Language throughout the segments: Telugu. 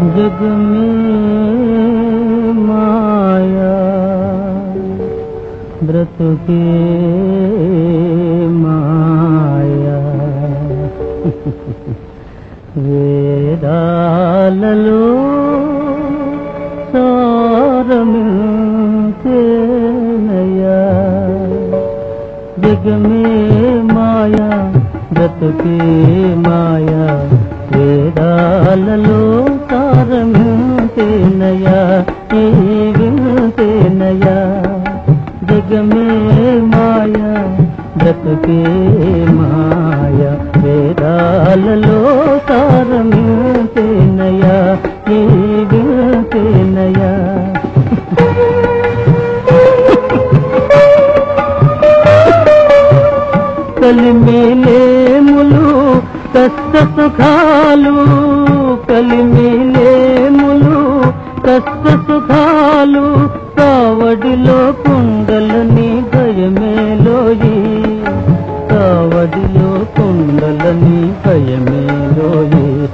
जग में माया व्रत के माया वेदालो सार मिलते नया जग में माया व्रत के माया वेदालो ఈ వించేనయా జగ మే మాయా బ్రతుకే మాయా. వేదాలలో సారమించేనయా ఈ వించేనయా కలిమిలేములు కష్ట సుఖాలు కలిమిలేములు కష్ట సుఖాలు కావడిలో కుండలని భయమేలోయి. కావడిలో కుండలని భయమేలోయి.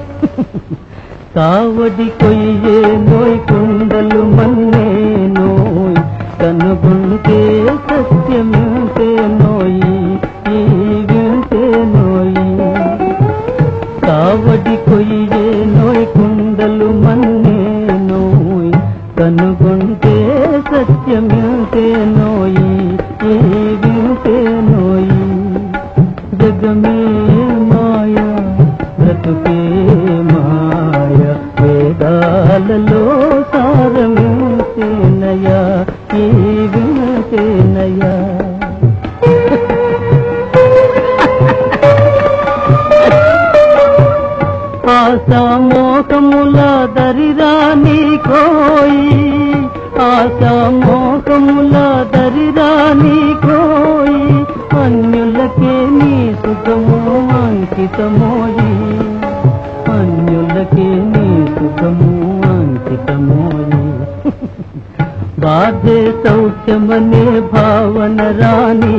కావడి కొయ్యే నోయ్ కుండలు మన్నే నోయ్. కనుగొంటే సత్యమింటే నోయి. ఈ వింటే నోయి. కావడి కొయ్యే సత్యమింతే నోయి ఈ వింటే నోయి? జగమే మాయా బ్రతుకే మాయ. వేదాలలో సారమించేనయా ఈ వినచేనయా ఆశామోహముల దరిరాని కోయి ఆశామోహముల దరిరాని కోయి అన్యులకే నీ సుఖము అంకితమోయి. అన్యులకే నీ సుఖము అంకితమోయి. బాధే సౌఖ్యమనే భావన రాణి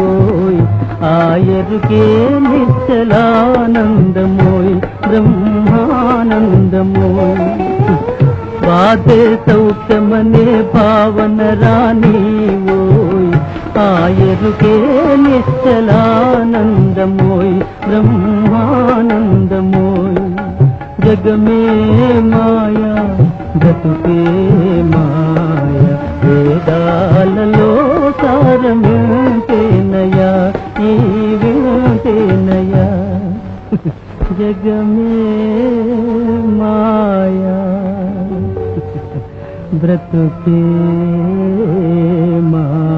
ఓయ్ ఆయరుకే నిశ్చలానందమోయ్ బ్రహ్మానందమోయ్. బాధే సౌఖ్యమనే భావన రాని ఓయ్. ఆయరుకే నిశ్చలానందమోయ్ బ్రహ్మానందమోయ్. జగమే మాయా బ్రతుకే మాయా వేదాలలో సారమేనయా ఈ వింటేనయా జగమే మాయా. బ్రతుకే మాయా